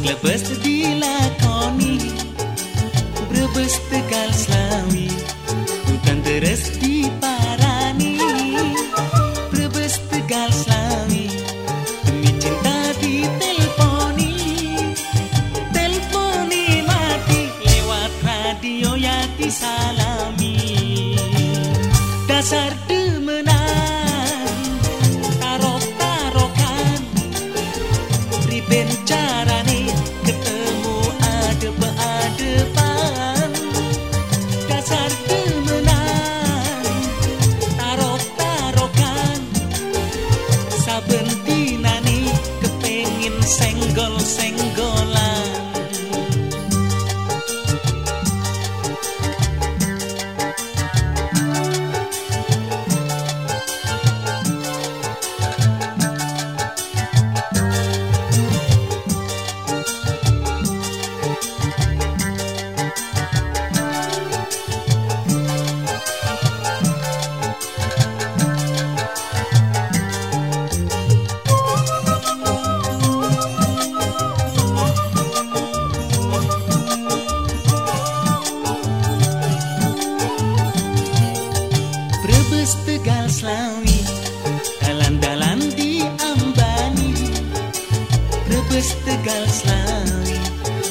klebes dilakoni. Brebes tegal selawi Bukan terus diparani. Brebes tegal selawi Demi cinta ditelponi Telponi mati lewat radio ya disalami. Dasar Riben carane ketemu adep-adepan. Dasar demenan Tarok-tarokan. Saben dinane kepengin senggol-senggolan Brebes Tegal Slawi Dalan-dalan diambani Brebes Tegal Slawi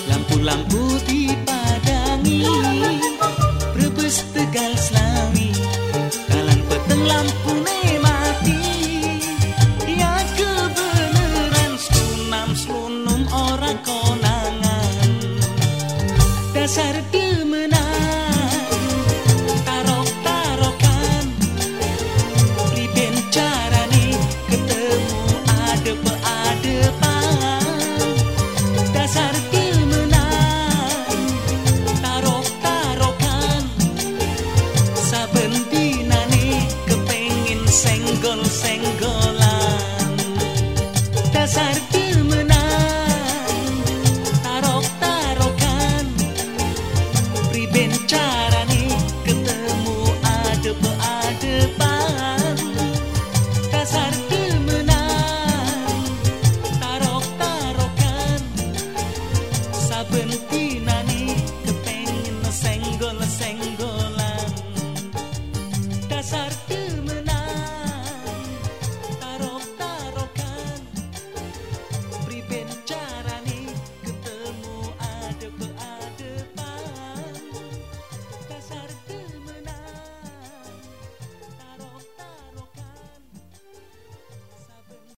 Lampu-lampu dipadangi. Brebes Tegal Slawi Dalan peteng lampu mati. Ya kebeneran Slunam slunum ora konangan. Dasar demenan senggolan. Dasar temenan tarok tarokan priben carane ketemu ada adep adepan dasar temenan tarok tarokan saben